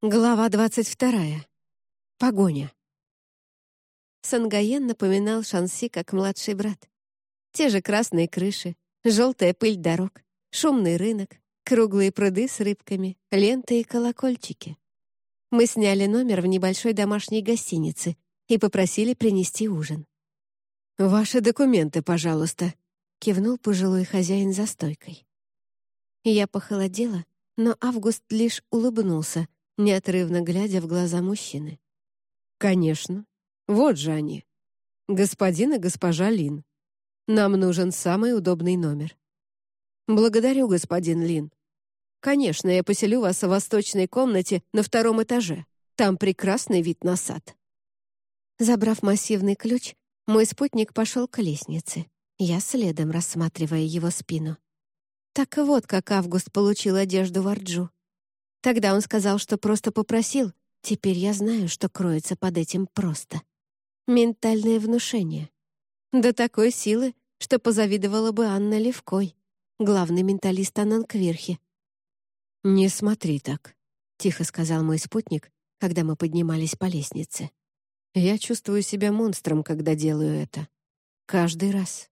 Глава двадцать вторая. Погоня. Сангаен напоминал Шанси как младший брат. Те же красные крыши, желтая пыль дорог, шумный рынок, круглые пруды с рыбками, ленты и колокольчики. Мы сняли номер в небольшой домашней гостинице и попросили принести ужин. «Ваши документы, пожалуйста», — кивнул пожилой хозяин за стойкой. Я похолодела, но Август лишь улыбнулся — неотрывно глядя в глаза мужчины. «Конечно. Вот же они. Господин и госпожа Лин. Нам нужен самый удобный номер». «Благодарю, господин Лин. Конечно, я поселю вас в восточной комнате на втором этаже. Там прекрасный вид на сад». Забрав массивный ключ, мой спутник пошел к лестнице. Я следом, рассматривая его спину. Так вот, как Август получил одежду в Арджу. Тогда он сказал, что просто попросил. Теперь я знаю, что кроется под этим просто. Ментальное внушение. До такой силы, что позавидовала бы Анна Левкой, главный менталист Ананквирхи. «Не смотри так», — тихо сказал мой спутник, когда мы поднимались по лестнице. «Я чувствую себя монстром, когда делаю это. Каждый раз».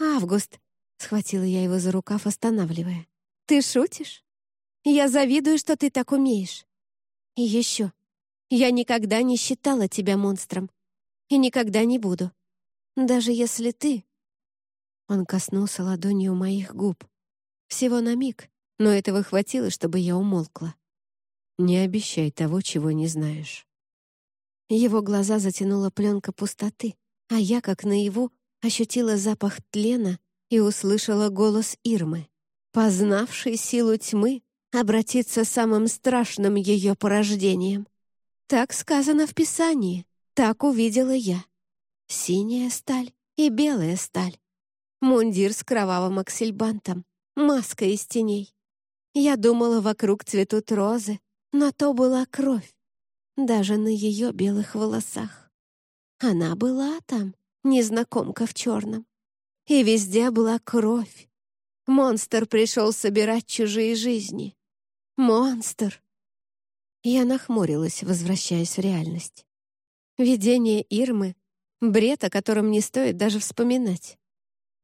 «Август», — схватила я его за рукав, останавливая. «Ты шутишь?» Я завидую, что ты так умеешь. И еще. Я никогда не считала тебя монстром. И никогда не буду. Даже если ты...» Он коснулся ладонью моих губ. Всего на миг, но этого хватило, чтобы я умолкла. «Не обещай того, чего не знаешь». Его глаза затянула пленка пустоты, а я, как наяву, ощутила запах тлена и услышала голос Ирмы, познавший силу тьмы обратиться самым страшным ее порождением. Так сказано в Писании, так увидела я. Синяя сталь и белая сталь. Мундир с кровавым аксельбантом, маска из теней. Я думала, вокруг цветут розы, но то была кровь, даже на ее белых волосах. Она была там, незнакомка в черном. И везде была кровь. Монстр пришел собирать чужие жизни. Монстр!» Я нахмурилась, возвращаясь в реальность. Видение Ирмы — бред, о котором не стоит даже вспоминать.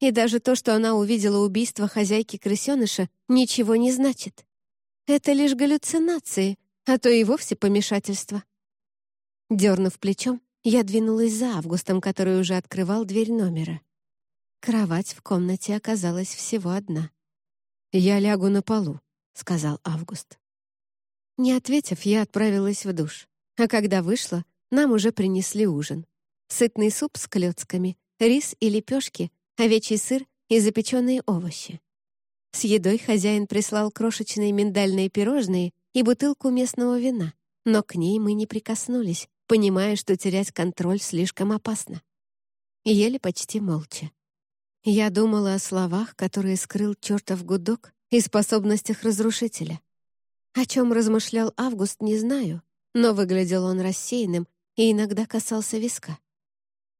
И даже то, что она увидела убийство хозяйки крысеныша, ничего не значит. Это лишь галлюцинации, а то и вовсе помешательство. Дернув плечом, я двинулась за Августом, который уже открывал дверь номера. Кровать в комнате оказалась всего одна. «Я лягу на полу», — сказал Август. Не ответив, я отправилась в душ. А когда вышла, нам уже принесли ужин. Сытный суп с клёцками, рис и лепешки, овечий сыр и запеченные овощи. С едой хозяин прислал крошечные миндальные пирожные и бутылку местного вина, но к ней мы не прикоснулись, понимая, что терять контроль слишком опасно. Ели почти молча. Я думала о словах, которые скрыл чертов гудок, и способностях разрушителя. О чем размышлял Август, не знаю, но выглядел он рассеянным и иногда касался виска.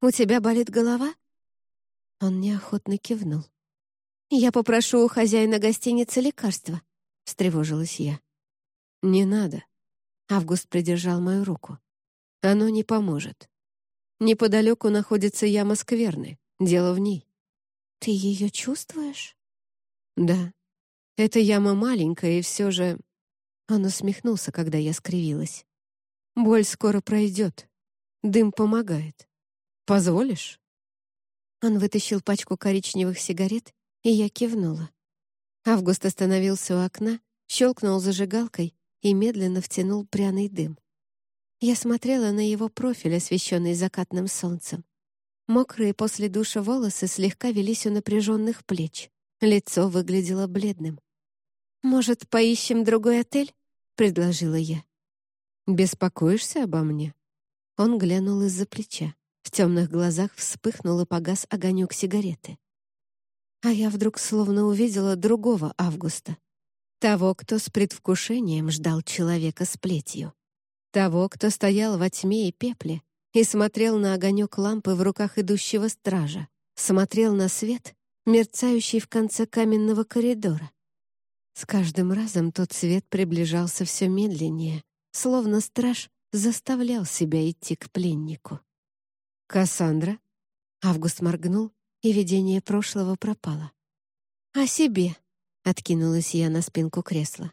«У тебя болит голова?» Он неохотно кивнул. «Я попрошу у хозяина гостиницы лекарства», — встревожилась я. «Не надо». Август придержал мою руку. «Оно не поможет. Неподалеку находится яма скверны. Дело в ней». «Ты ее чувствуешь?» «Да», эта яма маленькая, и все же...» Он усмехнулся, когда я скривилась. «Боль скоро пройдет. Дым помогает. Позволишь?» Он вытащил пачку коричневых сигарет, и я кивнула. Август остановился у окна, щелкнул зажигалкой и медленно втянул пряный дым. Я смотрела на его профиль, освещенный закатным солнцем. Мокрые после душа волосы слегка велись у напряженных плеч. Лицо выглядело бледным. «Может, поищем другой отель?» — предложила я. «Беспокоишься обо мне?» Он глянул из-за плеча. В темных глазах вспыхнул и погас огонек сигареты. А я вдруг словно увидела другого Августа. Того, кто с предвкушением ждал человека с плетью. Того, кто стоял во тьме и пепле и смотрел на огонек лампы в руках идущего стража, смотрел на свет, мерцающий в конце каменного коридора. С каждым разом тот свет приближался все медленнее, словно страж заставлял себя идти к пленнику. «Кассандра?» Август моргнул, и видение прошлого пропало. «О себе», — откинулась я на спинку кресла.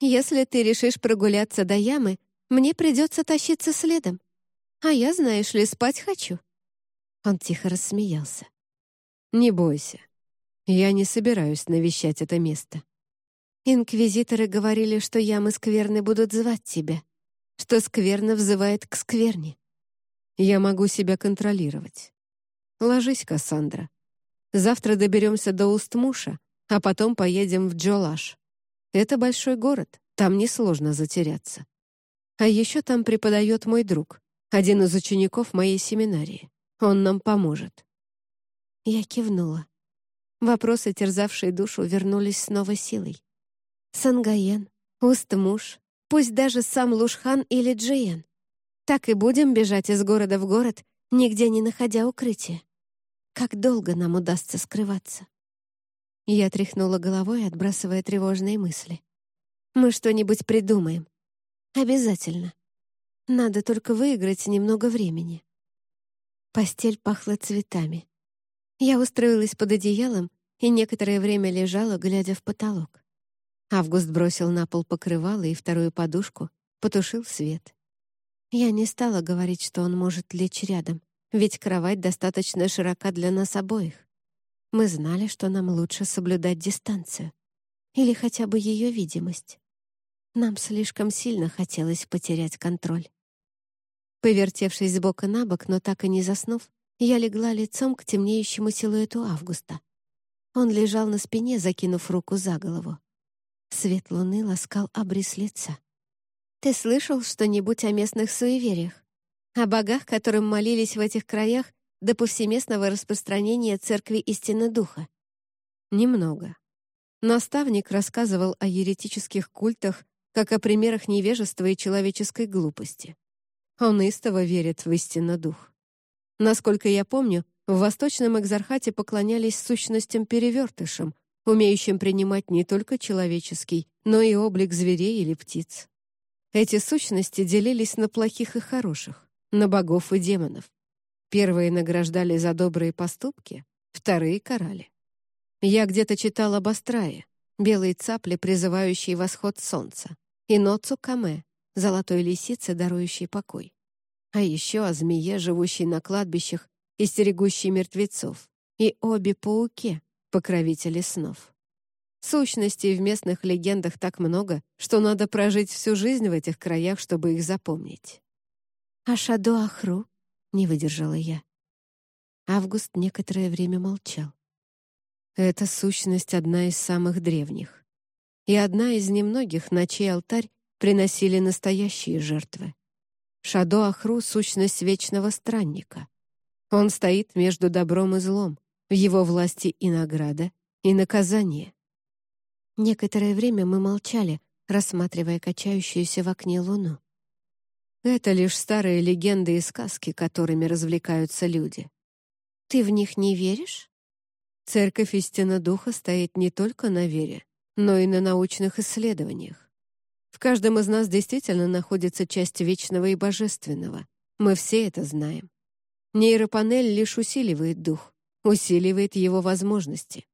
«Если ты решишь прогуляться до ямы, мне придется тащиться следом. А я, знаешь ли, спать хочу». Он тихо рассмеялся. «Не бойся. Я не собираюсь навещать это место. Инквизиторы говорили, что ямы скверны будут звать тебя, что скверно взывает к скверне. Я могу себя контролировать. Ложись, Кассандра. Завтра доберемся до Устмуша, а потом поедем в Джолаш. Это большой город, там несложно затеряться. А еще там преподает мой друг, один из учеников моей семинарии. Он нам поможет». Я кивнула. Вопросы, терзавшие душу, вернулись с новой силой. Сангаен, Уст-Муж, пусть даже сам Лушхан или Джиен. Так и будем бежать из города в город, нигде не находя укрытия. Как долго нам удастся скрываться? Я тряхнула головой, отбрасывая тревожные мысли. Мы что-нибудь придумаем. Обязательно. Надо только выиграть немного времени. Постель пахла цветами. Я устроилась под одеялом и некоторое время лежала, глядя в потолок. Август бросил на пол покрывало и вторую подушку, потушил свет. Я не стала говорить, что он может лечь рядом, ведь кровать достаточно широка для нас обоих. Мы знали, что нам лучше соблюдать дистанцию. Или хотя бы ее видимость. Нам слишком сильно хотелось потерять контроль. Повертевшись с бока на бок, но так и не заснув, я легла лицом к темнеющему силуэту Августа. Он лежал на спине, закинув руку за голову. Свет луны ласкал обрис лица. «Ты слышал что-нибудь о местных суевериях? О богах, которым молились в этих краях до повсеместного распространения Церкви Истины Духа?» «Немного», Наставник рассказывал о еретических культах как о примерах невежества и человеческой глупости. Он истово верит в истинно дух. Насколько я помню, в Восточном Экзархате поклонялись сущностям-перевертышам, умеющим принимать не только человеческий, но и облик зверей или птиц. Эти сущности делились на плохих и хороших, на богов и демонов. Первые награждали за добрые поступки, вторые — карали. Я где-то читал об Астрае, белой цапле, призывающей восход солнца, и Ноцу Каме, золотой лисице, дарующей покой. А еще о змее, живущей на кладбищах и стерегущей мертвецов, и обе пауке, покровители снов. Сущностей в местных легендах так много, что надо прожить всю жизнь в этих краях, чтобы их запомнить. «А Шаду Ахру?» — не выдержала я. Август некоторое время молчал. Эта сущность одна из самых древних. И одна из немногих, на чей алтарь приносили настоящие жертвы. Шадо Ахру — сущность вечного странника. Он стоит между добром и злом, в его власти и награда, и наказание. Некоторое время мы молчали, рассматривая качающуюся в окне луну. Это лишь старые легенды и сказки, которыми развлекаются люди. Ты в них не веришь? Церковь истина Духа стоит не только на вере, но и на научных исследованиях. В каждом из нас действительно находится часть вечного и божественного. Мы все это знаем. Нейропанель лишь усиливает дух, усиливает его возможности.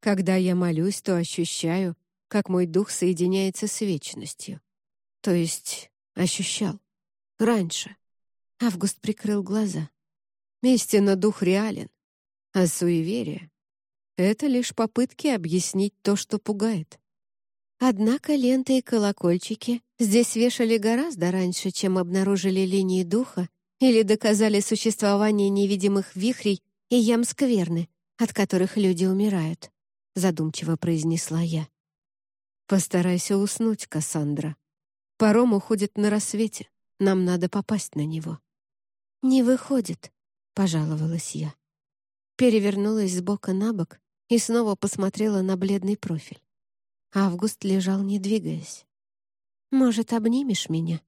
Когда я молюсь, то ощущаю, как мой дух соединяется с вечностью. То есть ощущал. Раньше. Август прикрыл глаза. Истинно дух реален. А суеверие — это лишь попытки объяснить то, что пугает. Однако ленты и колокольчики здесь вешали гораздо раньше, чем обнаружили линии духа или доказали существование невидимых вихрей и ям скверны, от которых люди умирают», — задумчиво произнесла я. «Постарайся уснуть, Кассандра. Паром уходит на рассвете. Нам надо попасть на него». «Не выходит», — пожаловалась я. Перевернулась с бока на бок и снова посмотрела на бледный профиль. Август лежал, не двигаясь. «Может, обнимешь меня?»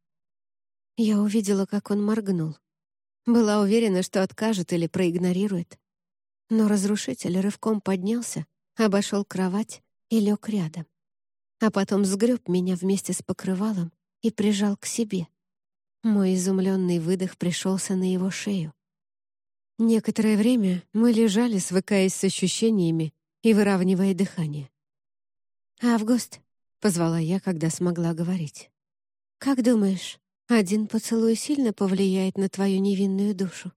Я увидела, как он моргнул. Была уверена, что откажет или проигнорирует. Но разрушитель рывком поднялся, обошел кровать и лег рядом. А потом сгреб меня вместе с покрывалом и прижал к себе. Мой изумленный выдох пришелся на его шею. Некоторое время мы лежали, свыкаясь с ощущениями и выравнивая дыхание. «Август», — позвала я, когда смогла говорить. «Как думаешь, один поцелуй сильно повлияет на твою невинную душу?»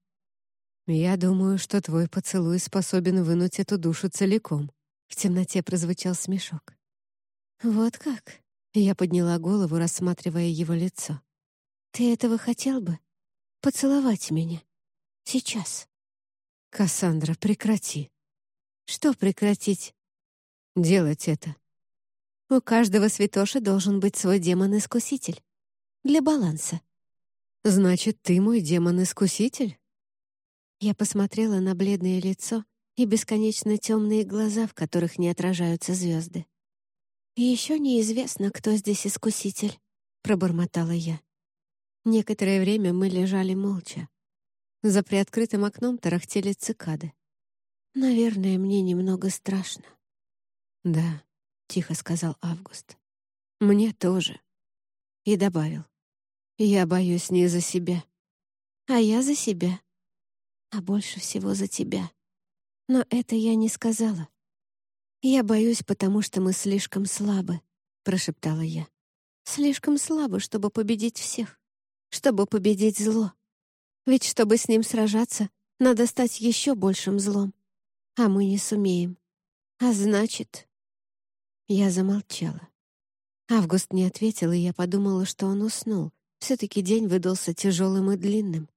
«Я думаю, что твой поцелуй способен вынуть эту душу целиком», — в темноте прозвучал смешок. «Вот как?» — я подняла голову, рассматривая его лицо. «Ты этого хотел бы? Поцеловать меня? Сейчас?» «Кассандра, прекрати». «Что прекратить?» «Делать это». «У каждого святоши должен быть свой демон-искуситель. Для баланса». «Значит, ты мой демон-искуситель?» Я посмотрела на бледное лицо и бесконечно темные глаза, в которых не отражаются звезды. еще неизвестно, кто здесь искуситель», — пробормотала я. Некоторое время мы лежали молча. За приоткрытым окном тарахтели цикады. «Наверное, мне немного страшно». «Да», — тихо сказал Август. «Мне тоже». И добавил. «Я боюсь не за себя». «А я за себя. А больше всего за тебя. Но это я не сказала. Я боюсь, потому что мы слишком слабы», — прошептала я. «Слишком слабы, чтобы победить всех, чтобы победить зло». Ведь чтобы с ним сражаться, надо стать еще большим злом. А мы не сумеем. А значит... Я замолчала. Август не ответил, и я подумала, что он уснул. Все-таки день выдался тяжелым и длинным.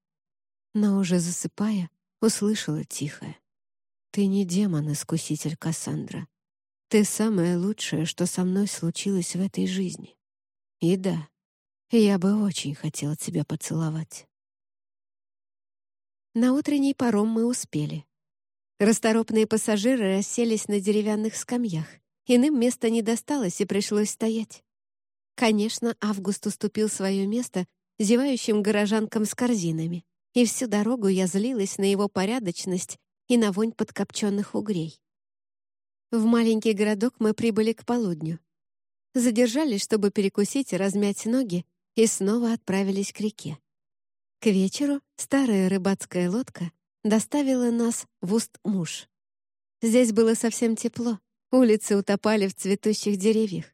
Но уже засыпая, услышала тихое. «Ты не демон-искуситель, Кассандра. Ты самое лучшее, что со мной случилось в этой жизни. И да, я бы очень хотела тебя поцеловать». На утренний паром мы успели. Расторопные пассажиры расселись на деревянных скамьях. Иным места не досталось, и пришлось стоять. Конечно, Август уступил свое место зевающим горожанкам с корзинами, и всю дорогу я злилась на его порядочность и на вонь подкопченных угрей. В маленький городок мы прибыли к полудню. Задержались, чтобы перекусить и размять ноги, и снова отправились к реке. К вечеру старая рыбацкая лодка доставила нас в Уст-Муж. Здесь было совсем тепло, улицы утопали в цветущих деревьях.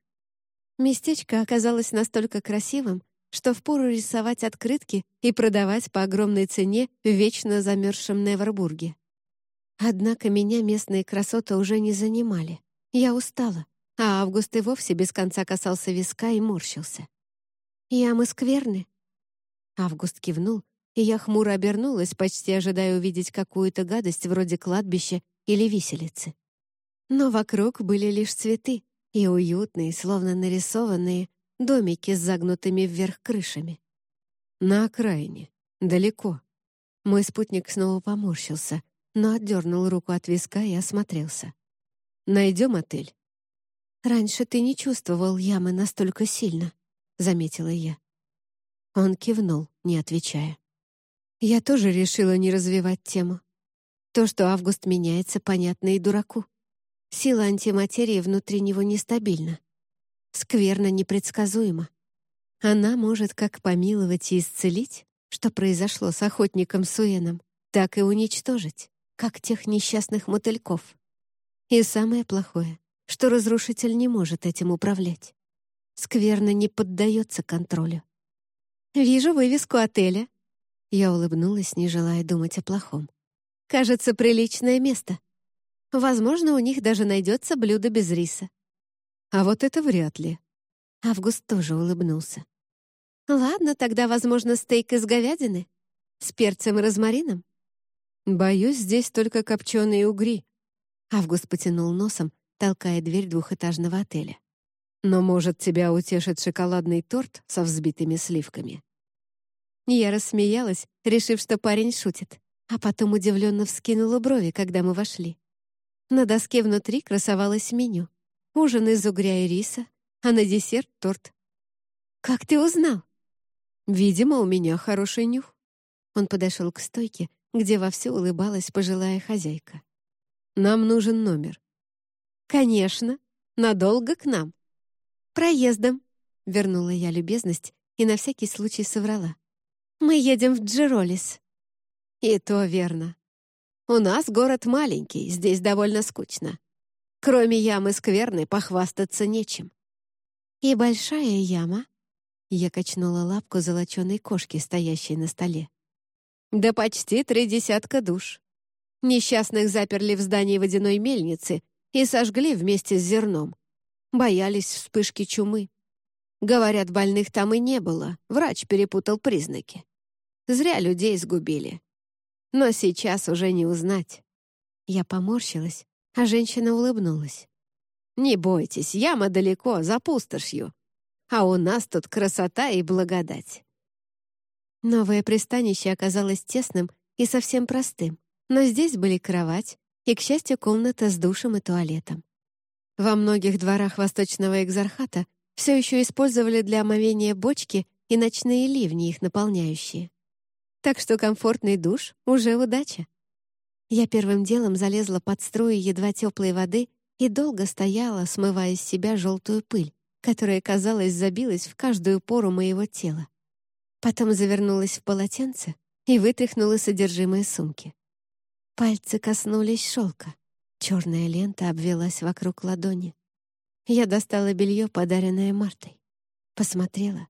Местечко оказалось настолько красивым, что впору рисовать открытки и продавать по огромной цене в вечно замерзшем Невербурге. Однако меня местные красоты уже не занимали. Я устала, а Август и вовсе без конца касался виска и морщился. «Ямы скверны», Август кивнул, и я хмуро обернулась, почти ожидая увидеть какую-то гадость вроде кладбища или виселицы. Но вокруг были лишь цветы и уютные, словно нарисованные, домики с загнутыми вверх крышами. На окраине, далеко. Мой спутник снова поморщился, но отдернул руку от виска и осмотрелся. «Найдем отель?» «Раньше ты не чувствовал ямы настолько сильно», — заметила я. Он кивнул, не отвечая. Я тоже решила не развивать тему. То, что Август меняется, понятно и дураку. Сила антиматерии внутри него нестабильна. Скверно непредсказуема. Она может как помиловать и исцелить, что произошло с охотником Суэном, так и уничтожить, как тех несчастных мотыльков. И самое плохое, что разрушитель не может этим управлять. Скверно не поддается контролю. «Вижу вывеску отеля». Я улыбнулась, не желая думать о плохом. «Кажется, приличное место. Возможно, у них даже найдется блюдо без риса». «А вот это вряд ли». Август тоже улыбнулся. «Ладно, тогда, возможно, стейк из говядины? С перцем и розмарином?» «Боюсь, здесь только копченые угри». Август потянул носом, толкая дверь двухэтажного отеля. «Но, может, тебя утешит шоколадный торт со взбитыми сливками?» Я рассмеялась, решив, что парень шутит, а потом удивленно вскинула брови, когда мы вошли. На доске внутри красовалось меню. Ужин из угря и риса, а на десерт — торт. «Как ты узнал?» «Видимо, у меня хороший нюх». Он подошел к стойке, где вовсю улыбалась пожилая хозяйка. «Нам нужен номер». «Конечно. Надолго к нам». «Проездом», — вернула я любезность и на всякий случай соврала. «Мы едем в Джеролис». «И то верно. У нас город маленький, здесь довольно скучно. Кроме ямы скверны похвастаться нечем». «И большая яма?» Я качнула лапку золоченой кошки, стоящей на столе. «Да почти три десятка душ. Несчастных заперли в здании водяной мельницы и сожгли вместе с зерном. Боялись вспышки чумы. Говорят, больных там и не было, врач перепутал признаки. Зря людей сгубили. Но сейчас уже не узнать. Я поморщилась, а женщина улыбнулась. «Не бойтесь, яма далеко, за пустошью. А у нас тут красота и благодать». Новое пристанище оказалось тесным и совсем простым, но здесь были кровать и, к счастью, комната с душем и туалетом. Во многих дворах Восточного Экзархата все еще использовали для омовения бочки и ночные ливни, их наполняющие. Так что комфортный душ — уже удача. Я первым делом залезла под струи едва теплой воды и долго стояла, смывая с себя желтую пыль, которая, казалось, забилась в каждую пору моего тела. Потом завернулась в полотенце и вытряхнула содержимое сумки. Пальцы коснулись шелка. Черная лента обвелась вокруг ладони. Я достала белье, подаренное Мартой. Посмотрела.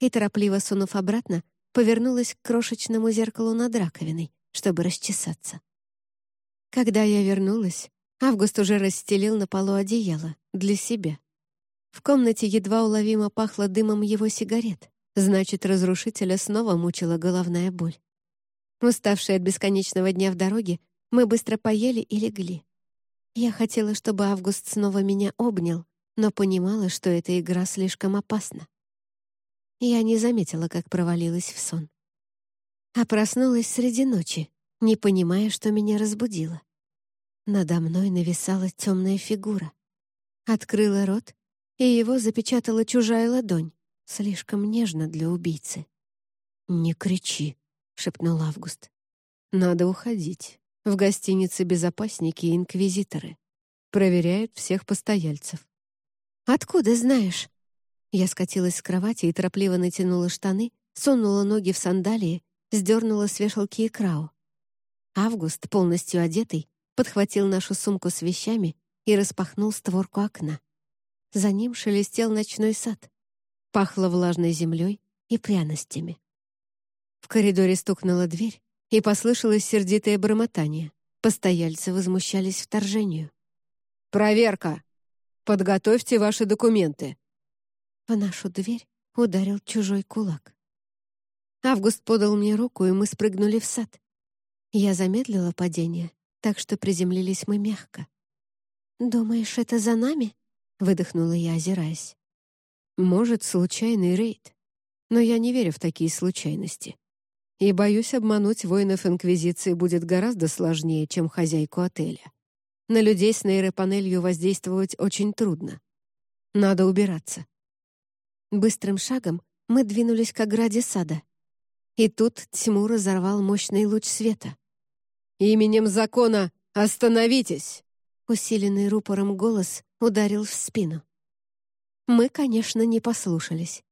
И, торопливо сунув обратно, повернулась к крошечному зеркалу над раковиной, чтобы расчесаться. Когда я вернулась, Август уже расстелил на полу одеяло для себя. В комнате едва уловимо пахло дымом его сигарет, значит, разрушителя снова мучила головная боль. Уставшие от бесконечного дня в дороге, мы быстро поели и легли. Я хотела, чтобы Август снова меня обнял, но понимала, что эта игра слишком опасна. Я не заметила, как провалилась в сон. А проснулась среди ночи, не понимая, что меня разбудило. Надо мной нависала темная фигура. Открыла рот, и его запечатала чужая ладонь, слишком нежно для убийцы. «Не кричи», — шепнул Август. «Надо уходить. В гостинице безопасники и инквизиторы. Проверяют всех постояльцев». «Откуда знаешь?» Я скатилась с кровати и торопливо натянула штаны, сунула ноги в сандалии, сдернула с вешалки икрау. Август, полностью одетый, подхватил нашу сумку с вещами и распахнул створку окна. За ним шелестел ночной сад. Пахло влажной землей и пряностями. В коридоре стукнула дверь, и послышалось сердитое бормотание. Постояльцы возмущались вторжению. «Проверка! Подготовьте ваши документы!» В нашу дверь ударил чужой кулак. Август подал мне руку, и мы спрыгнули в сад. Я замедлила падение, так что приземлились мы мягко. «Думаешь, это за нами?» — выдохнула я, озираясь. «Может, случайный рейд. Но я не верю в такие случайности и боюсь, обмануть воинов Инквизиции будет гораздо сложнее, чем хозяйку отеля. На людей с нейропанелью воздействовать очень трудно. Надо убираться. Быстрым шагом мы двинулись к ограде сада. И тут тьму разорвал мощный луч света. «Именем закона остановитесь!» Усиленный рупором голос ударил в спину. Мы, конечно, не послушались.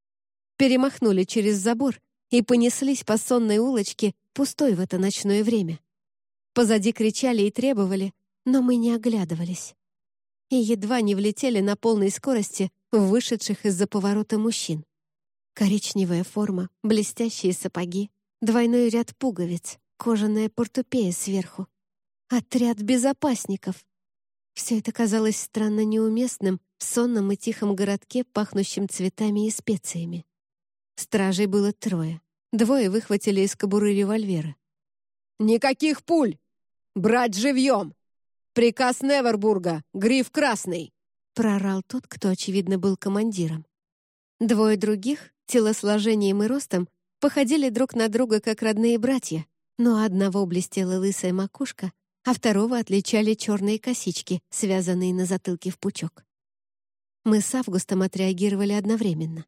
Перемахнули через забор и понеслись по сонной улочке, пустой в это ночное время. Позади кричали и требовали, но мы не оглядывались. И едва не влетели на полной скорости в вышедших из-за поворота мужчин. Коричневая форма, блестящие сапоги, двойной ряд пуговиц, кожаная портупея сверху. Отряд безопасников. Все это казалось странно неуместным в сонном и тихом городке, пахнущем цветами и специями. Стражей было трое. Двое выхватили из кобуры револьверы. «Никаких пуль! Брать живьем! Приказ Невербурга! Гриф красный!» прорал тот, кто, очевидно, был командиром. Двое других, телосложением и ростом, походили друг на друга как родные братья, но одного блестела лысая макушка, а второго отличали черные косички, связанные на затылке в пучок. Мы с Августом отреагировали одновременно.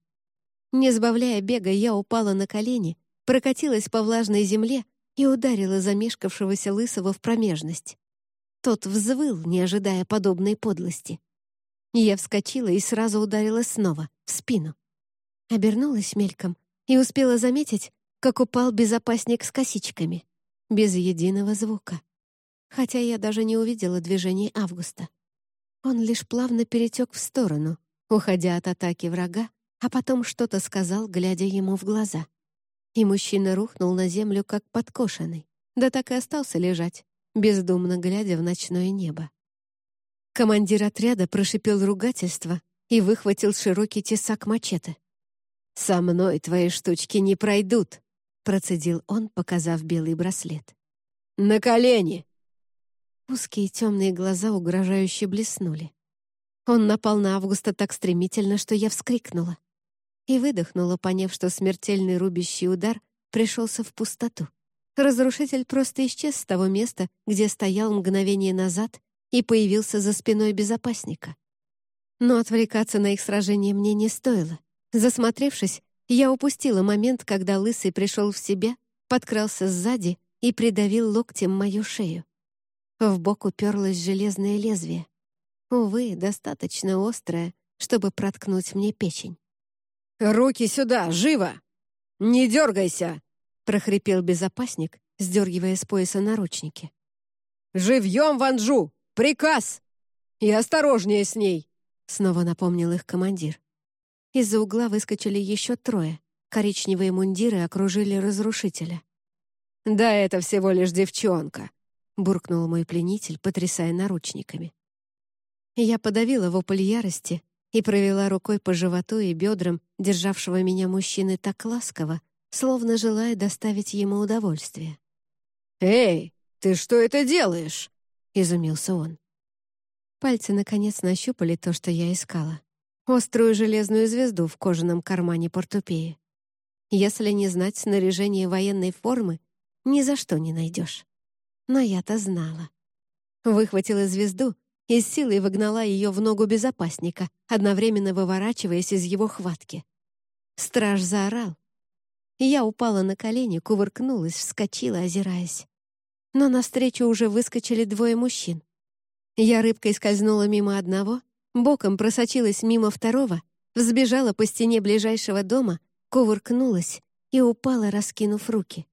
Не сбавляя бега, я упала на колени, прокатилась по влажной земле и ударила замешкавшегося лысого в промежность. Тот взвыл, не ожидая подобной подлости. Я вскочила и сразу ударила снова, в спину. Обернулась мельком и успела заметить, как упал безопасник с косичками, без единого звука. Хотя я даже не увидела движений Августа. Он лишь плавно перетек в сторону, уходя от атаки врага, а потом что-то сказал, глядя ему в глаза. И мужчина рухнул на землю, как подкошенный, да так и остался лежать, бездумно глядя в ночное небо. Командир отряда прошипел ругательство и выхватил широкий тесак мачете. «Со мной твои штучки не пройдут», — процедил он, показав белый браслет. «На колени!» Узкие темные глаза угрожающе блеснули. Он напал на Августа так стремительно, что я вскрикнула. И выдохнула, поняв, что смертельный рубящий удар пришелся в пустоту. Разрушитель просто исчез с того места, где стоял мгновение назад и появился за спиной безопасника. Но отвлекаться на их сражение мне не стоило. Засмотревшись, я упустила момент, когда Лысый пришел в себя, подкрался сзади и придавил локтем мою шею. В бок уперлось железное лезвие. Увы, достаточно острое, чтобы проткнуть мне печень. «Руки сюда, живо! Не дергайся!» — прохрипел безопасник, сдергивая с пояса наручники. «Живьем, Ванжу! Приказ! И осторожнее с ней!» — снова напомнил их командир. Из-за угла выскочили еще трое. Коричневые мундиры окружили разрушителя. «Да это всего лишь девчонка», — буркнул мой пленитель, потрясая наручниками. Я подавила вопль ярости и провела рукой по животу и бедрам державшего меня мужчины так ласково, словно желая доставить ему удовольствие. «Эй, ты что это делаешь?» — изумился он. Пальцы, наконец, нащупали то, что я искала острую железную звезду в кожаном кармане портупеи. Если не знать снаряжение военной формы, ни за что не найдешь. Но я-то знала. Выхватила звезду и с силой выгнала ее в ногу безопасника, одновременно выворачиваясь из его хватки. Страж заорал. Я упала на колени, кувыркнулась, вскочила, озираясь. Но навстречу уже выскочили двое мужчин. Я рыбкой скользнула мимо одного, боком просочилась мимо второго, взбежала по стене ближайшего дома, кувыркнулась и упала, раскинув руки.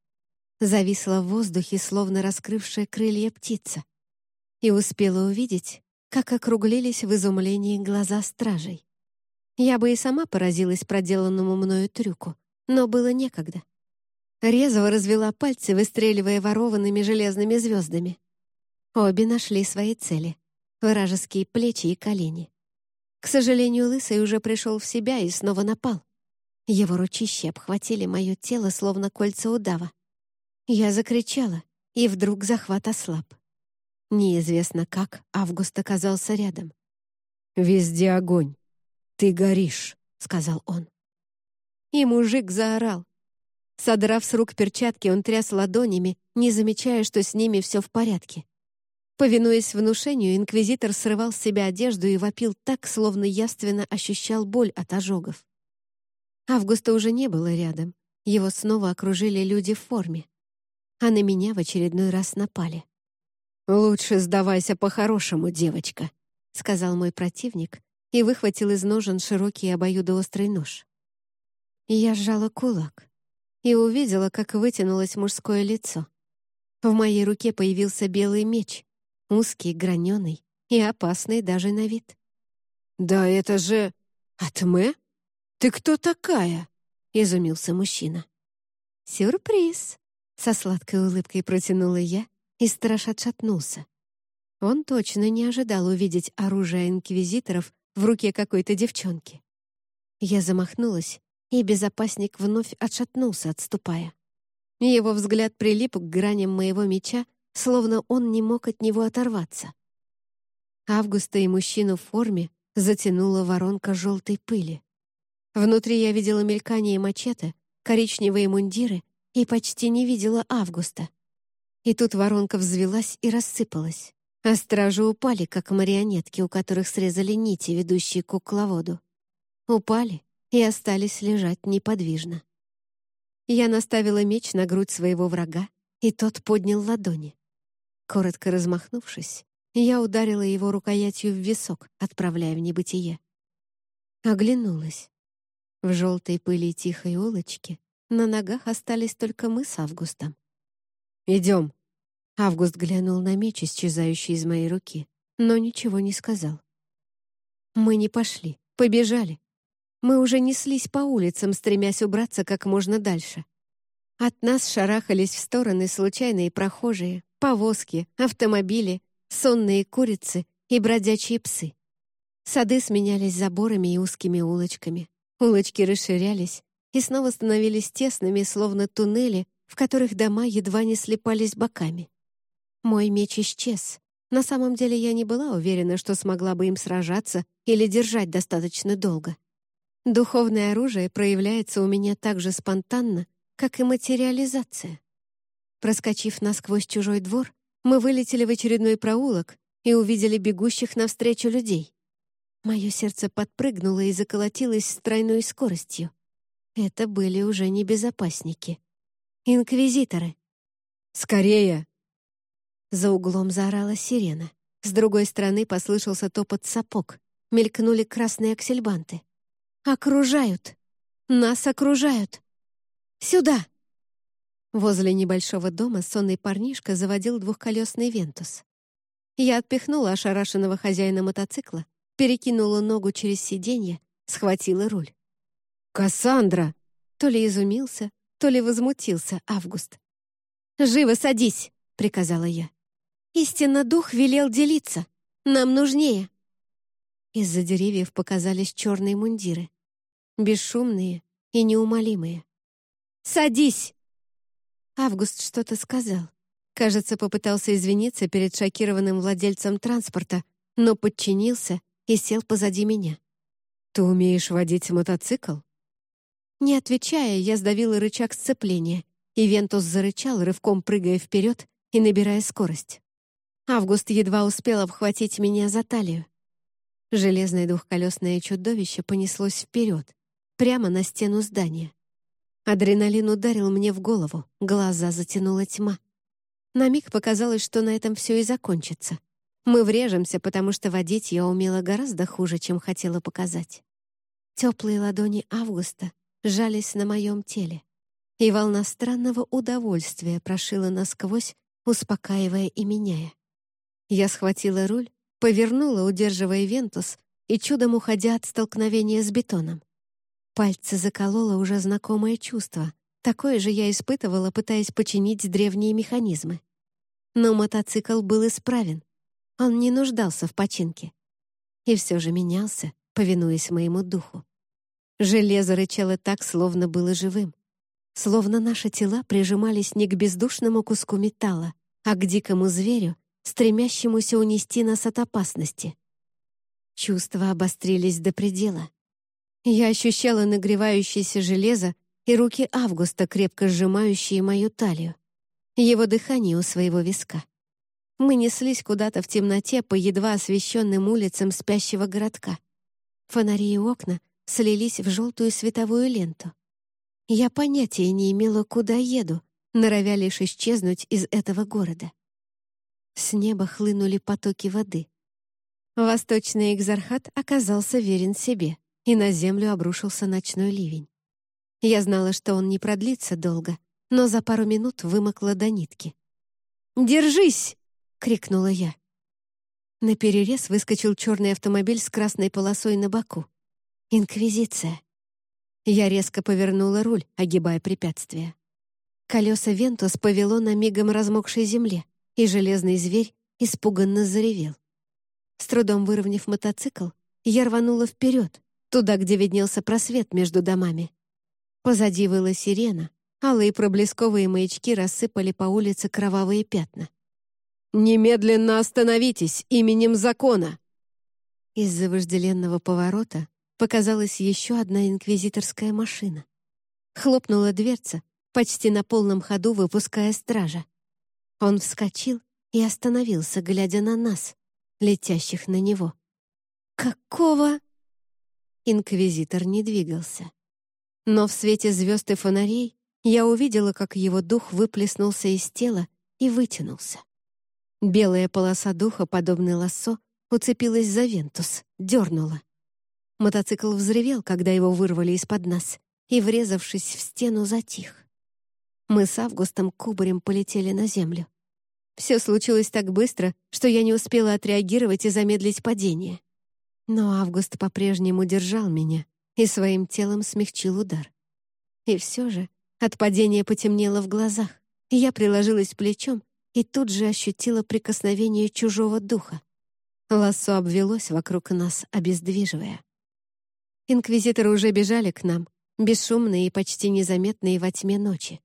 Зависла в воздухе, словно раскрывшая крылья птица. И успела увидеть, как округлились в изумлении глаза стражей. Я бы и сама поразилась проделанному мною трюку, но было некогда. Резво развела пальцы, выстреливая ворованными железными звездами. Обе нашли свои цели — вражеские плечи и колени. К сожалению, Лысый уже пришел в себя и снова напал. Его ручищи обхватили мое тело, словно кольца удава. Я закричала, и вдруг захват ослаб. Неизвестно как Август оказался рядом. «Везде огонь. Ты горишь», — сказал он. И мужик заорал. Содрав с рук перчатки, он тряс ладонями, не замечая, что с ними все в порядке. Повинуясь внушению, инквизитор срывал с себя одежду и вопил так, словно явственно ощущал боль от ожогов. Августа уже не было рядом. Его снова окружили люди в форме. А на меня в очередной раз напали. «Лучше сдавайся по-хорошему, девочка», — сказал мой противник и выхватил из ножен широкий обоюдоострый нож. Я сжала кулак и увидела, как вытянулось мужское лицо. В моей руке появился белый меч, узкий, граненый и опасный даже на вид. «Да это же... Атме? Ты кто такая?» — изумился мужчина. «Сюрприз!» — со сладкой улыбкой протянула я, и страж отшатнулся. Он точно не ожидал увидеть оружие инквизиторов в руке какой-то девчонки. Я замахнулась, и безопасник вновь отшатнулся, отступая. Его взгляд прилип к граням моего меча, словно он не мог от него оторваться. Августа и мужчину в форме затянула воронка желтой пыли. Внутри я видела мелькание мачете, коричневые мундиры и почти не видела Августа. И тут воронка взвелась и рассыпалась, а стражи упали, как марионетки, у которых срезали нити, ведущие к кукловоду. Упали и остались лежать неподвижно. Я наставила меч на грудь своего врага, и тот поднял ладони. Коротко размахнувшись, я ударила его рукоятью в висок, отправляя в небытие. Оглянулась. В желтой пыли тихой улочки на ногах остались только мы с Августом. «Идем». Август глянул на меч, исчезающий из моей руки, но ничего не сказал. Мы не пошли, побежали. Мы уже неслись по улицам, стремясь убраться как можно дальше. От нас шарахались в стороны случайные прохожие, повозки, автомобили, сонные курицы и бродячие псы. Сады сменялись заборами и узкими улочками. Улочки расширялись и снова становились тесными, словно туннели, в которых дома едва не слепались боками. Мой меч исчез. На самом деле я не была уверена, что смогла бы им сражаться или держать достаточно долго. Духовное оружие проявляется у меня так же спонтанно, как и материализация. Проскочив насквозь чужой двор, мы вылетели в очередной проулок и увидели бегущих навстречу людей. Мое сердце подпрыгнуло и заколотилось с тройной скоростью. Это были уже не безопасники. Инквизиторы. «Скорее!» За углом заорала сирена. С другой стороны послышался топот сапог. Мелькнули красные аксельбанты. «Окружают! Нас окружают! Сюда!» Возле небольшого дома сонный парнишка заводил двухколесный «Вентус». Я отпихнула ошарашенного хозяина мотоцикла, перекинула ногу через сиденье, схватила руль. «Кассандра!» То ли изумился, то ли возмутился Август. «Живо садись!» — приказала я. «Истинно дух велел делиться. Нам нужнее». Из-за деревьев показались черные мундиры. Бесшумные и неумолимые. «Садись!» Август что-то сказал. Кажется, попытался извиниться перед шокированным владельцем транспорта, но подчинился и сел позади меня. «Ты умеешь водить мотоцикл?» Не отвечая, я сдавила рычаг сцепления, и Вентус зарычал, рывком прыгая вперед и набирая скорость. Август едва успел обхватить меня за талию. Железное двухколесное чудовище понеслось вперед, прямо на стену здания. Адреналин ударил мне в голову, глаза затянула тьма. На миг показалось, что на этом все и закончится. Мы врежемся, потому что водить я умела гораздо хуже, чем хотела показать. Теплые ладони Августа жались на моем теле, и волна странного удовольствия прошила насквозь, успокаивая и меняя. Я схватила руль, повернула, удерживая вентус, и чудом уходя от столкновения с бетоном. Пальцы закололо уже знакомое чувство. Такое же я испытывала, пытаясь починить древние механизмы. Но мотоцикл был исправен. Он не нуждался в починке. И все же менялся, повинуясь моему духу. Железо рычало так, словно было живым. Словно наши тела прижимались не к бездушному куску металла, а к дикому зверю, стремящемуся унести нас от опасности. Чувства обострились до предела. Я ощущала нагревающееся железо и руки Августа, крепко сжимающие мою талию. Его дыхание у своего виска. Мы неслись куда-то в темноте по едва освещенным улицам спящего городка. Фонари и окна слились в желтую световую ленту. Я понятия не имела, куда еду, норовя лишь исчезнуть из этого города. С неба хлынули потоки воды. Восточный экзархат оказался верен себе и на землю обрушился ночной ливень. Я знала, что он не продлится долго, но за пару минут вымокла до нитки. «Держись!» — крикнула я. На перерез выскочил черный автомобиль с красной полосой на боку. «Инквизиция!» Я резко повернула руль, огибая препятствие. Колеса Вентус повело на мигом размокшей земле, и железный зверь испуганно заревел. С трудом выровняв мотоцикл, я рванула вперед, туда, где виднелся просвет между домами. Позади выла сирена, алые проблесковые маячки рассыпали по улице кровавые пятна. «Немедленно остановитесь именем закона!» Из-за вожделенного поворота показалась еще одна инквизиторская машина. Хлопнула дверца, почти на полном ходу выпуская стража. Он вскочил и остановился, глядя на нас, летящих на него. «Какого?» Инквизитор не двигался. Но в свете звезд и фонарей я увидела, как его дух выплеснулся из тела и вытянулся. Белая полоса духа, подобная лассо, уцепилась за Вентус, дернула. Мотоцикл взревел, когда его вырвали из-под нас, и, врезавшись в стену, затих. Мы с Августом кубарем полетели на землю. Все случилось так быстро, что я не успела отреагировать и замедлить падение. Но Август по-прежнему держал меня и своим телом смягчил удар. И все же от падения потемнело в глазах, и я приложилась плечом и тут же ощутила прикосновение чужого духа. Лассо обвелось вокруг нас, обездвиживая. Инквизиторы уже бежали к нам, бесшумные и почти незаметные во тьме ночи.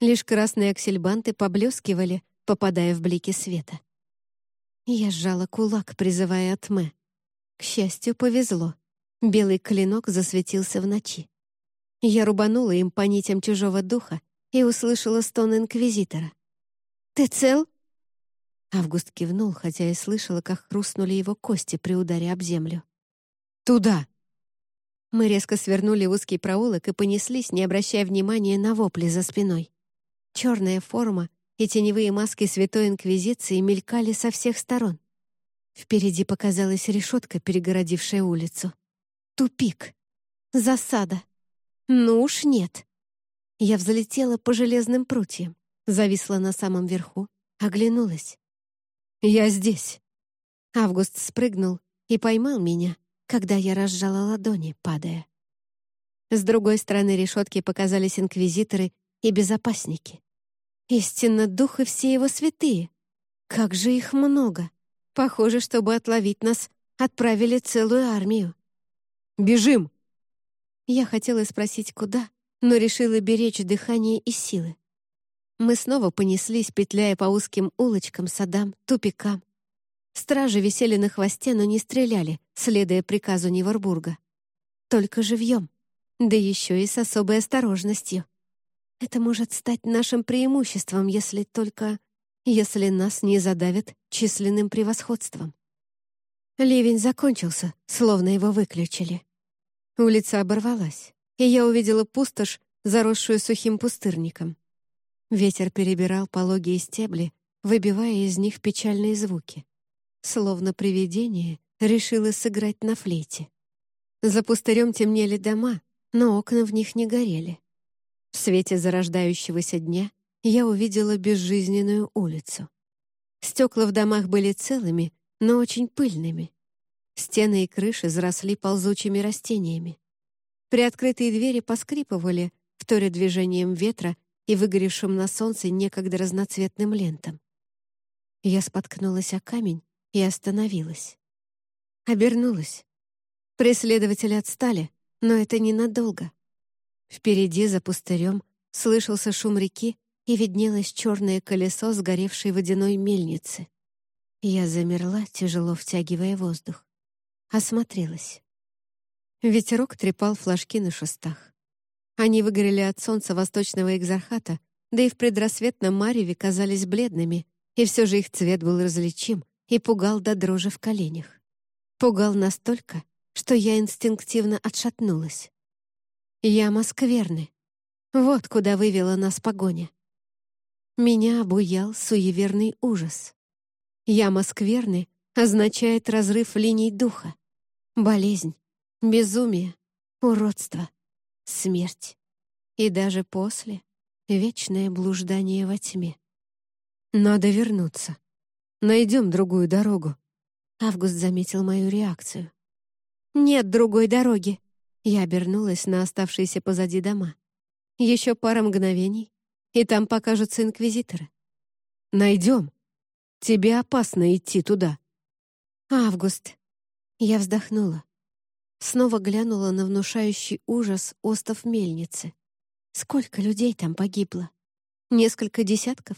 Лишь красные аксельбанты поблескивали, попадая в блики света. Я сжала кулак, призывая тьмы. К счастью, повезло. Белый клинок засветился в ночи. Я рубанула им по нитям чужого духа и услышала стон инквизитора. «Ты цел?» Август кивнул, хотя и слышала, как хрустнули его кости при ударе об землю. «Туда!» Мы резко свернули узкий проулок и понеслись, не обращая внимания на вопли за спиной. Черная форма и теневые маски Святой Инквизиции мелькали со всех сторон. Впереди показалась решетка, перегородившая улицу. Тупик. Засада. Ну уж нет. Я взлетела по железным прутьям, зависла на самом верху, оглянулась. «Я здесь». Август спрыгнул и поймал меня, когда я разжала ладони, падая. С другой стороны решетки показались инквизиторы и безопасники. Истинно дух и все его святые. Как же их много. Похоже, чтобы отловить нас, отправили целую армию. «Бежим!» Я хотела спросить, куда, но решила беречь дыхание и силы. Мы снова понеслись, петляя по узким улочкам, садам, тупикам. Стражи висели на хвосте, но не стреляли, следуя приказу Неворбурга. Только живьем, да еще и с особой осторожностью. Это может стать нашим преимуществом, если только... если нас не задавят численным превосходством. Ливень закончился, словно его выключили. Улица оборвалась, и я увидела пустошь, заросшую сухим пустырником. Ветер перебирал пологие стебли, выбивая из них печальные звуки. Словно привидение решило сыграть на флейте. За пустырем темнели дома, но окна в них не горели. В свете зарождающегося дня я увидела безжизненную улицу. Стекла в домах были целыми, но очень пыльными. Стены и крыши заросли ползучими растениями. Приоткрытые двери поскрипывали, вторя движением ветра и выгоревшим на солнце некогда разноцветным лентам. Я споткнулась о камень и остановилась. Обернулась. Преследователи отстали, но это ненадолго. Впереди, за пустырем, слышался шум реки и виднелось черное колесо сгоревшей водяной мельницы. Я замерла, тяжело втягивая воздух. Осмотрелась. Ветерок трепал флажки на шестах. Они выгорели от солнца восточного экзархата, да и в предрассветном мареве казались бледными, и все же их цвет был различим и пугал до дрожи в коленях. Пугал настолько, что я инстинктивно отшатнулась. Яма скверны. Вот куда вывела нас погоня. Меня обуял суеверный ужас. Яма скверны означает разрыв линий духа, болезнь, безумие, уродство, смерть. И даже после — вечное блуждание во тьме. Надо вернуться. Найдем другую дорогу. Август заметил мою реакцию. «Нет другой дороги», я обернулась на оставшиеся позади дома. Еще пара мгновений, и там покажутся инквизиторы. «Найдем. Тебе опасно идти туда». «Август». Я вздохнула. Снова глянула на внушающий ужас остов мельницы. Сколько людей там погибло? Несколько десятков?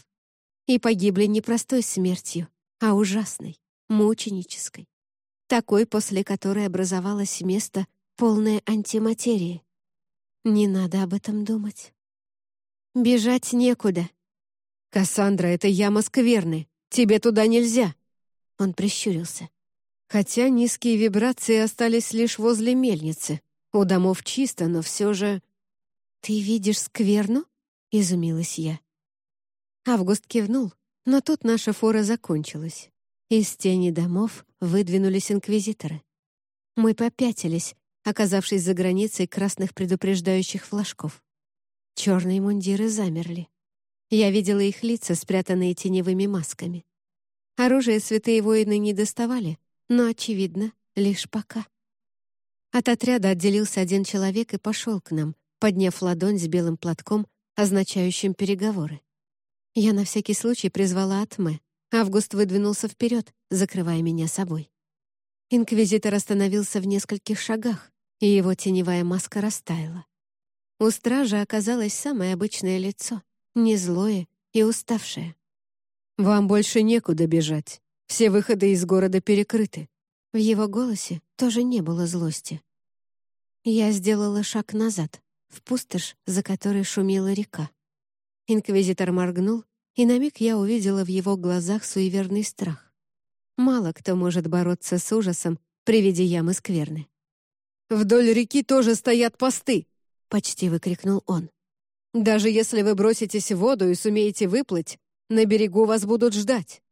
И погибли не простой смертью, а ужасной, мученической. Такой, после которой образовалось место, полная антиматерии. Не надо об этом думать. Бежать некуда. «Кассандра, это яма скверны. Тебе туда нельзя!» Он прищурился. Хотя низкие вибрации остались лишь возле мельницы. У домов чисто, но все же... «Ты видишь скверну?» — изумилась я. Август кивнул, но тут наша фора закончилась. Из тени домов выдвинулись инквизиторы. Мы попятились, оказавшись за границей красных предупреждающих флажков. Черные мундиры замерли. Я видела их лица, спрятанные теневыми масками. Оружие святые воины не доставали, но, очевидно, лишь пока. От отряда отделился один человек и пошел к нам, подняв ладонь с белым платком, означающим переговоры. Я на всякий случай призвала Атме. Август выдвинулся вперед, закрывая меня собой. Инквизитор остановился в нескольких шагах, и его теневая маска растаяла. У стража оказалось самое обычное лицо, не злое и уставшее. «Вам больше некуда бежать. Все выходы из города перекрыты». В его голосе тоже не было злости. Я сделала шаг назад, в пустошь, за которой шумела река. Инквизитор моргнул, и на миг я увидела в его глазах суеверный страх. Мало кто может бороться с ужасом при виде ямы скверны. «Вдоль реки тоже стоят посты!» — почти выкрикнул он. «Даже если вы броситесь в воду и сумеете выплыть, на берегу вас будут ждать.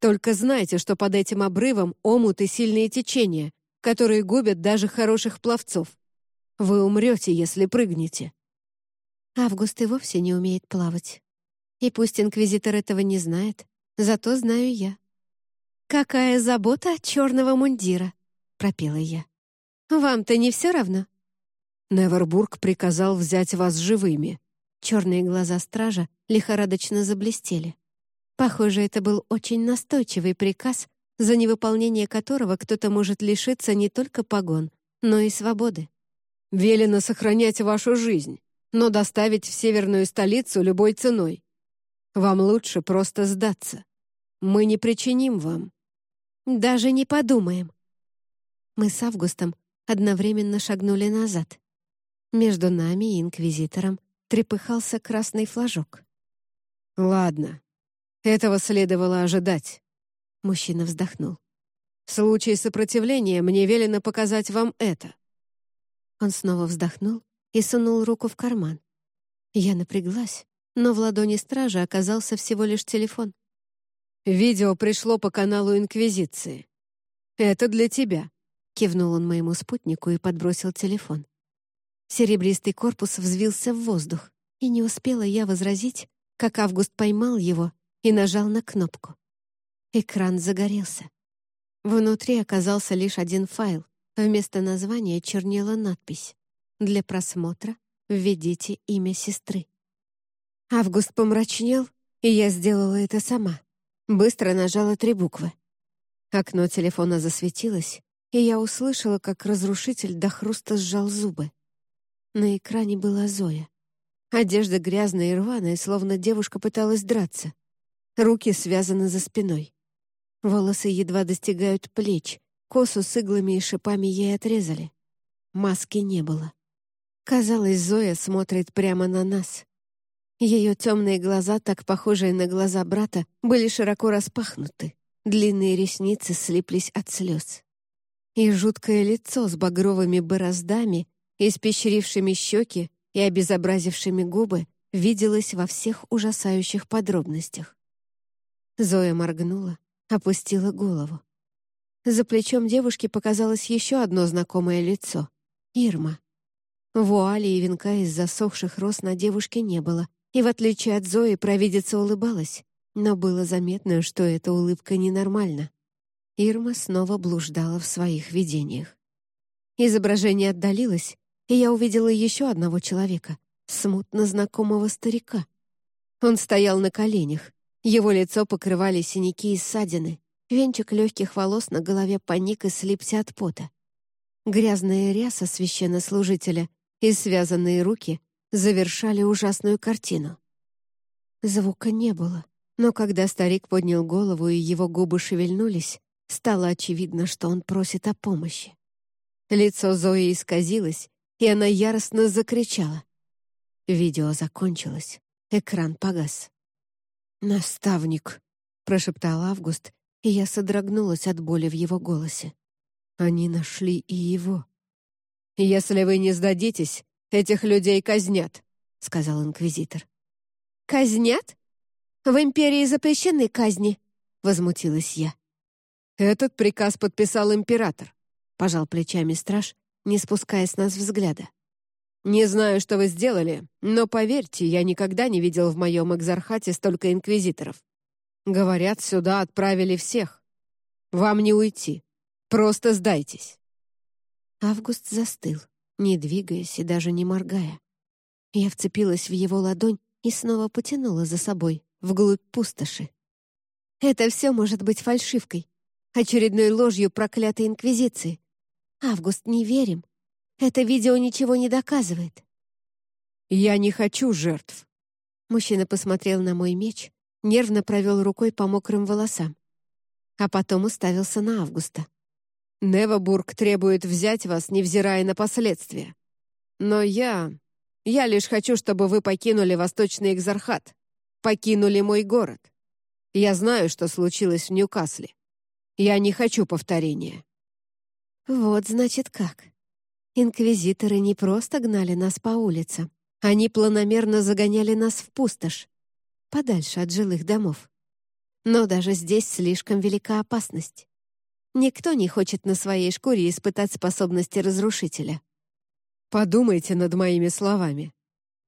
Только знайте, что под этим обрывом омут и сильные течения, которые губят даже хороших пловцов. Вы умрете, если прыгнете». Август и вовсе не умеет плавать. И пусть инквизитор этого не знает, зато знаю я. «Какая забота от черного мундира!» — пропела я. «Вам-то не все равно?» Невербург приказал взять вас живыми. Черные глаза стража лихорадочно заблестели. Похоже, это был очень настойчивый приказ, за невыполнение которого кто-то может лишиться не только погон, но и свободы. «Велено сохранять вашу жизнь, но доставить в северную столицу любой ценой. Вам лучше просто сдаться. Мы не причиним вам». «Даже не подумаем». Мы с Августом одновременно шагнули назад. Между нами и Инквизитором трепыхался красный флажок. «Ладно, этого следовало ожидать», — мужчина вздохнул. «В случае сопротивления мне велено показать вам это». Он снова вздохнул и сунул руку в карман. Я напряглась, но в ладони стража оказался всего лишь телефон. «Видео пришло по каналу Инквизиции. Это для тебя», — кивнул он моему спутнику и подбросил телефон. Серебристый корпус взвился в воздух, и не успела я возразить, как Август поймал его и нажал на кнопку. Экран загорелся. Внутри оказался лишь один файл. Вместо названия чернела надпись «Для просмотра введите имя сестры». Август помрачнел, и я сделала это сама. Быстро нажала три буквы. Окно телефона засветилось, и я услышала, как разрушитель до хруста сжал зубы. На экране была Зоя. Одежда грязная и рваная, словно девушка пыталась драться. Руки связаны за спиной. Волосы едва достигают плеч, косу с иглами и шипами ей отрезали. Маски не было. Казалось, Зоя смотрит прямо на нас. Ее темные глаза, так похожие на глаза брата, были широко распахнуты. Длинные ресницы слиплись от слез. И жуткое лицо с багровыми бороздами испещрившими щеки и обезобразившими губы, виделось во всех ужасающих подробностях. Зоя моргнула, опустила голову. За плечом девушки показалось еще одно знакомое лицо — Ирма. Вуали и венка из засохших роз на девушке не было, и, в отличие от Зои, провидица улыбалась, но было заметно, что эта улыбка ненормальна. Ирма снова блуждала в своих видениях. Изображение отдалилось, и я увидела еще одного человека, смутно знакомого старика. Он стоял на коленях, его лицо покрывали синяки и ссадины, венчик легких волос на голове паник и слипся от пота. Грязная ряса священнослужителя и связанные руки завершали ужасную картину. Звука не было, но когда старик поднял голову и его губы шевельнулись, стало очевидно, что он просит о помощи. Лицо Зои исказилось, и она яростно закричала. Видео закончилось. Экран погас. «Наставник», — прошептал Август, и я содрогнулась от боли в его голосе. Они нашли и его. «Если вы не сдадитесь, этих людей казнят», — сказал инквизитор. «Казнят? В империи запрещены казни», — возмутилась я. «Этот приказ подписал император», — пожал плечами страж не спуская с нас взгляда. «Не знаю, что вы сделали, но поверьте, я никогда не видел в моем экзархате столько инквизиторов. Говорят, сюда отправили всех. Вам не уйти. Просто сдайтесь». Август застыл, не двигаясь и даже не моргая. Я вцепилась в его ладонь и снова потянула за собой, вглубь пустоши. Это все может быть фальшивкой, очередной ложью проклятой Инквизиции. Август, не верим. Это видео ничего не доказывает. «Я не хочу жертв». Мужчина посмотрел на мой меч, нервно провел рукой по мокрым волосам. А потом уставился на Августа. «Невобург требует взять вас, невзирая на последствия. Но я... Я лишь хочу, чтобы вы покинули Восточный Экзархат, покинули мой город. Я знаю, что случилось в Ньюкасле. Я не хочу повторения». «Вот, значит, как. Инквизиторы не просто гнали нас по улицам. Они планомерно загоняли нас в пустошь, подальше от жилых домов. Но даже здесь слишком велика опасность. Никто не хочет на своей шкуре испытать способности разрушителя. Подумайте над моими словами.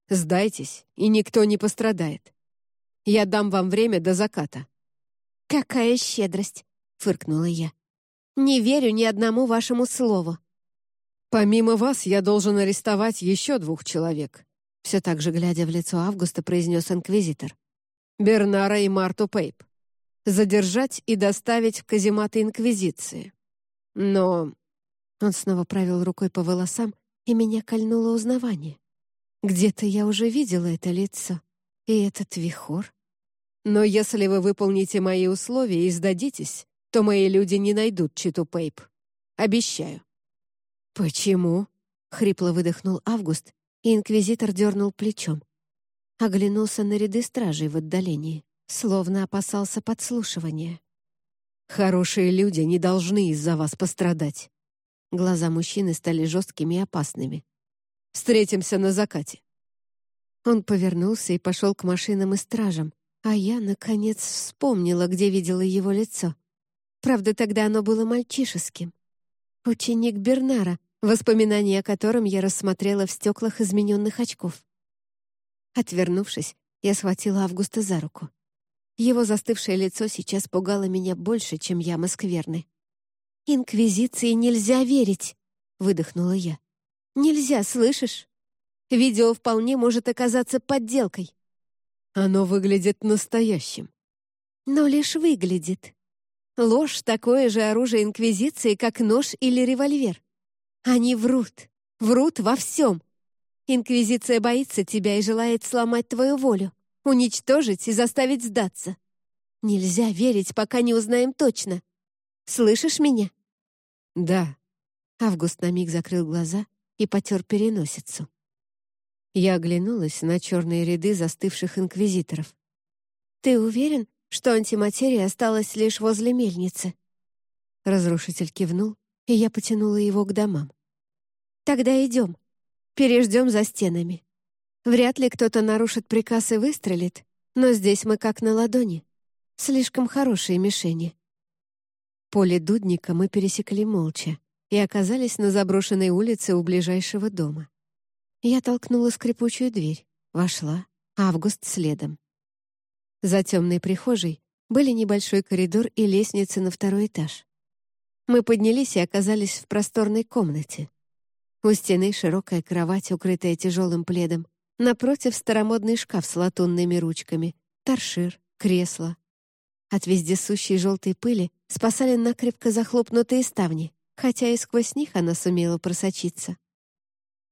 Сдайтесь, и никто не пострадает. Я дам вам время до заката». «Какая щедрость!» — фыркнула я. «Не верю ни одному вашему слову». «Помимо вас я должен арестовать еще двух человек», все так же, глядя в лицо Августа, произнес инквизитор. «Бернара и Марту Пейп. Задержать и доставить в казематы Инквизиции. Но...» Он снова провел рукой по волосам, и меня кольнуло узнавание. Где-то я уже видела это лицо. И этот вихор. Но если вы выполните мои условия и сдадитесь, то мои люди не найдут Читу Пейп. Обещаю». «Почему?» — хрипло выдохнул Август, и инквизитор дернул плечом. Оглянулся на ряды стражей в отдалении, словно опасался подслушивания. «Хорошие люди не должны из-за вас пострадать. Глаза мужчины стали жесткими и опасными. «Встретимся на закате». Он повернулся и пошел к машинам и стражам, а я, наконец, вспомнила, где видела его лицо. Правда, тогда оно было мальчишеским. Ученик Бернара, воспоминания о котором я рассмотрела в стеклах измененных очков. Отвернувшись, я схватила Августа за руку. Его застывшее лицо сейчас пугало меня больше, чем яма скверны. «Инквизиции нельзя верить!» — выдохнула я. «Нельзя, слышишь? Видео вполне может оказаться подделкой». «Оно выглядит настоящим». «Но лишь выглядит. Ложь — такое же оружие Инквизиции, как нож или револьвер. Они врут, врут во всем. Инквизиция боится тебя и желает сломать твою волю, уничтожить и заставить сдаться. Нельзя верить, пока не узнаем точно. Слышишь меня?» «Да». Август на миг закрыл глаза и потер переносицу. Я оглянулась на черные ряды застывших инквизиторов. «Ты уверен, что антиматерия осталась лишь возле мельницы?» Разрушитель кивнул, и я потянула его к домам. «Тогда идем. Переждем за стенами. Вряд ли кто-то нарушит приказ и выстрелит, но здесь мы как на ладони. Слишком хорошие мишени». Поле Дудника мы пересекли молча и оказались на заброшенной улице у ближайшего дома. Я толкнула скрипучую дверь, вошла, Август следом. За темной прихожей были небольшой коридор и лестница на второй этаж. Мы поднялись и оказались в просторной комнате. У стены широкая кровать, укрытая тяжелым пледом. Напротив старомодный шкаф с латунными ручками, торшир, кресло, от вездесущей желтой пыли спасали накрепко захлопнутые ставни, хотя и сквозь них она сумела просочиться.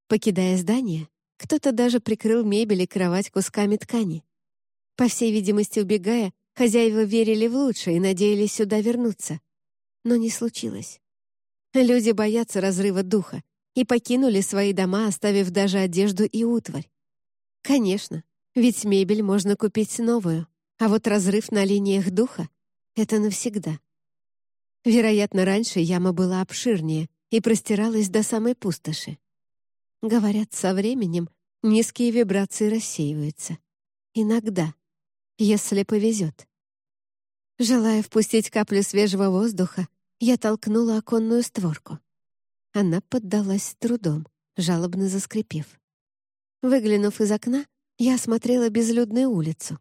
Покидая здание, кто-то даже прикрыл мебель и кровать кусками ткани. По всей видимости, убегая, хозяева верили в лучшее и надеялись сюда вернуться. Но не случилось. Люди боятся разрыва духа и покинули свои дома, оставив даже одежду и утварь. Конечно, ведь мебель можно купить новую. А вот разрыв на линиях духа — это навсегда. Вероятно, раньше яма была обширнее и простиралась до самой пустоши. Говорят, со временем низкие вибрации рассеиваются. Иногда, если повезет. Желая впустить каплю свежего воздуха, я толкнула оконную створку. Она поддалась трудом, жалобно заскрипев. Выглянув из окна, я осмотрела безлюдную улицу.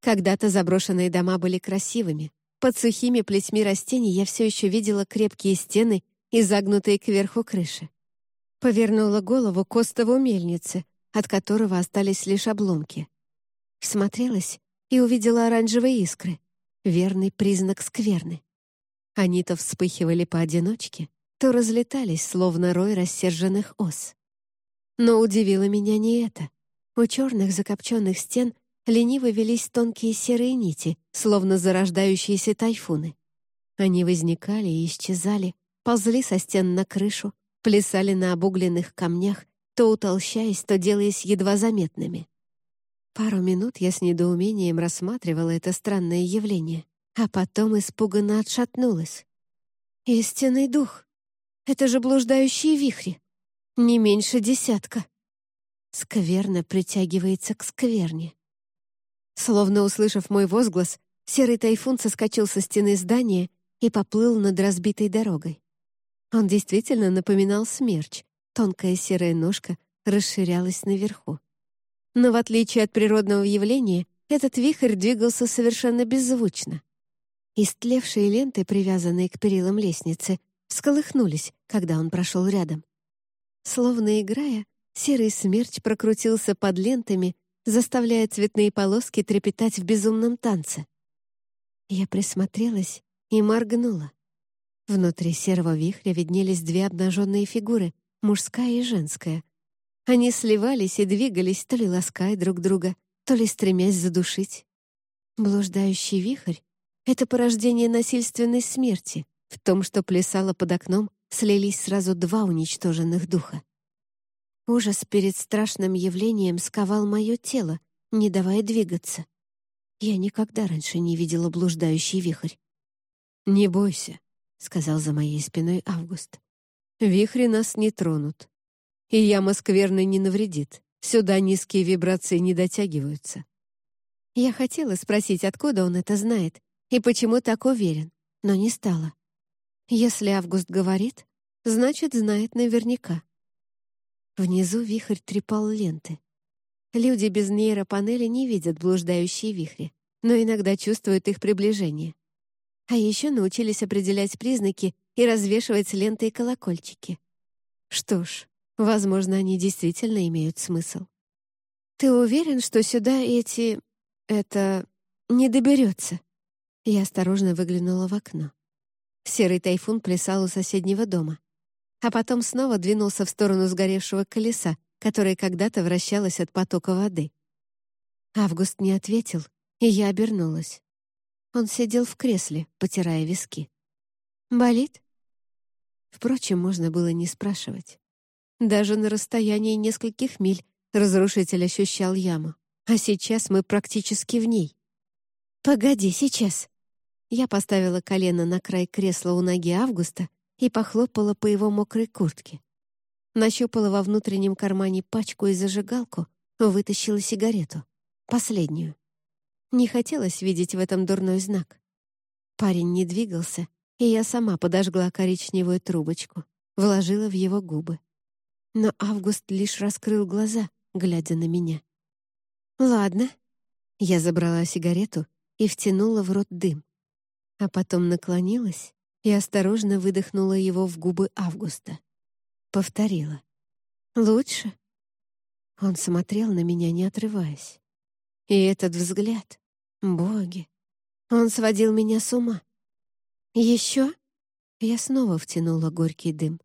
Когда-то заброшенные дома были красивыми. Под сухими плетьми растений я все еще видела крепкие стены и загнутые кверху крыши. Повернула голову к остову мельницы, от которого остались лишь обломки. Смотрелась и увидела оранжевые искры, верный признак скверны. Они то вспыхивали поодиночке, то разлетались, словно рой рассерженных ос. Но удивило меня не это. У черных закопченных стен лениво велись тонкие серые нити, словно зарождающиеся тайфуны. Они возникали и исчезали, ползли со стен на крышу, плясали на обугленных камнях, то утолщаясь, то делаясь едва заметными. Пару минут я с недоумением рассматривала это странное явление, а потом испуганно отшатнулась. «Истинный дух! Это же блуждающие вихри! Не меньше десятка!» Скверно притягивается к скверне. Словно услышав мой возглас, серый тайфун соскочил со стены здания и поплыл над разбитой дорогой. Он действительно напоминал смерч. Тонкая серая ножка расширялась наверху. Но в отличие от природного явления, этот вихрь двигался совершенно беззвучно. Истлевшие ленты, привязанные к перилам лестницы, всколыхнулись, когда он прошел рядом. Словно играя, серый смерч прокрутился под лентами, заставляя цветные полоски трепетать в безумном танце. Я присмотрелась и моргнула. Внутри серого вихря виднелись две обнаженные фигуры, мужская и женская. Они сливались и двигались, то ли лаская друг друга, то ли стремясь задушить. Блуждающий вихрь — это порождение насильственной смерти. В том, что плясало под окном, слились сразу два уничтоженных духа. Ужас перед страшным явлением сковал мое тело, не давая двигаться. Я никогда раньше не видела блуждающий вихрь. «Не бойся», — сказал за моей спиной Август. «Вихри нас не тронут. И яма скверной не навредит. Сюда низкие вибрации не дотягиваются». Я хотела спросить, откуда он это знает и почему так уверен, но не стала. Если Август говорит, значит, знает наверняка. Внизу вихрь трепал ленты. Люди без нейропанели не видят блуждающие вихри, но иногда чувствуют их приближение. А еще научились определять признаки и развешивать ленты и колокольчики. Что ж, возможно, они действительно имеют смысл. «Ты уверен, что сюда эти... это... не доберется?» Я осторожно выглянула в окно. Серый тайфун плясал у соседнего дома, а потом снова двинулся в сторону сгоревшего колеса, которое когда-то вращалось от потока воды. Август не ответил, и я обернулась. Он сидел в кресле, потирая виски. «Болит?» Впрочем, можно было не спрашивать. Даже на расстоянии нескольких миль разрушитель ощущал яму, а сейчас мы практически в ней. «Погоди, сейчас!» Я поставила колено на край кресла у ноги Августа и похлопала по его мокрой куртке. Нащупала во внутреннем кармане пачку и зажигалку, вытащила сигарету. Последнюю. Не хотелось видеть в этом дурной знак. Парень не двигался, и я сама подожгла коричневую трубочку, вложила в его губы. Но Август лишь раскрыл глаза, глядя на меня. «Ладно». Я забрала сигарету и втянула в рот дым. А потом наклонилась и осторожно выдохнула его в губы Августа. Повторила. «Лучше?» Он смотрел на меня, не отрываясь. И этот взгляд, Боги! Он сводил меня с ума. Еще? Я снова втянула горький дым.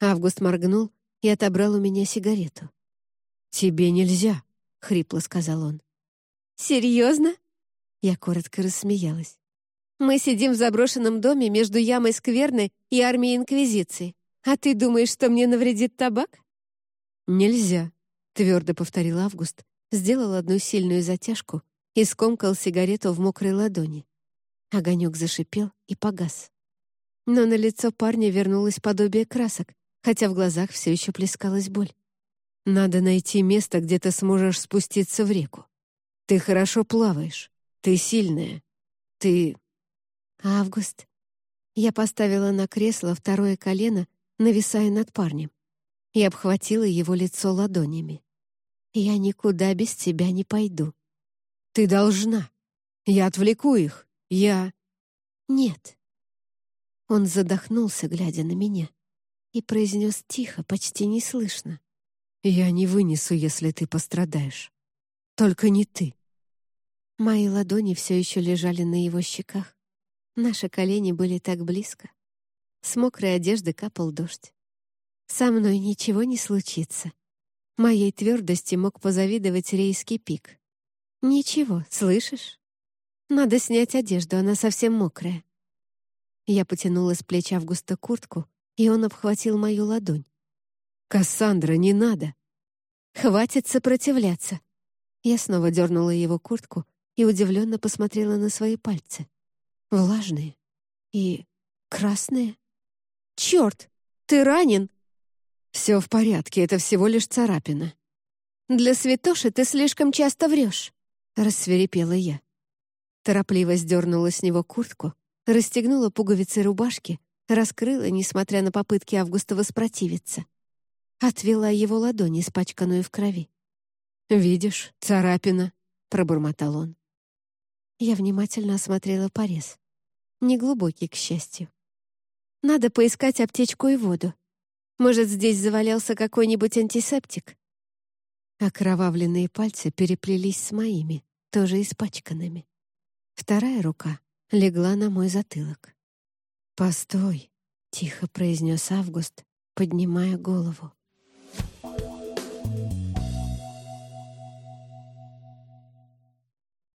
Август моргнул и отобрал у меня сигарету. «Тебе нельзя», — хрипло сказал он. «Серьезно?» Я коротко рассмеялась. «Мы сидим в заброшенном доме между ямой скверны и армией Инквизиции. А ты думаешь, что мне навредит табак?» «Нельзя», — твердо повторил Август, сделал одну сильную затяжку и скомкал сигарету в мокрой ладони. Огонек зашипел и погас. Но на лицо парня вернулось подобие красок, хотя в глазах все еще плескалась боль. «Надо найти место, где ты сможешь спуститься в реку. Ты хорошо плаваешь, ты сильная, ты...» «Август». Я поставила на кресло второе колено нависая над парнем, и обхватила его лицо ладонями. «Я никуда без тебя не пойду». «Ты должна. Я отвлеку их. Я...» «Нет». Он задохнулся, глядя на меня, и произнес тихо, почти неслышно. «Я не вынесу, если ты пострадаешь. Только не ты». Мои ладони все еще лежали на его щеках. Наши колени были так близко. С мокрой одежды капал дождь. Со мной ничего не случится. Моей твердости мог позавидовать рейский пик. Ничего, слышишь? Надо снять одежду, она совсем мокрая. Я потянула с плеч Августа куртку, и он обхватил мою ладонь. «Кассандра, не надо!» «Хватит сопротивляться!» Я снова дернула его куртку и удивленно посмотрела на свои пальцы. Влажные и красные. «Черт! Ты ранен!» «Все в порядке, это всего лишь царапина». «Для святоши ты слишком часто врешь», — рассверепела я. Торопливо сдернула с него куртку, расстегнула пуговицы рубашки, раскрыла, несмотря на попытки Августа воспротивиться. Отвела его ладонь, испачканную в крови. «Видишь, царапина», — пробормотал он. Я внимательно осмотрела порез. Неглубокий, к счастью. Надо поискать аптечку и воду. Может, здесь завалялся какой-нибудь антисептик? Окровавленные пальцы переплелись с моими, тоже испачканными. Вторая рука легла на мой затылок. «Постой», — тихо произнес Август, поднимая голову.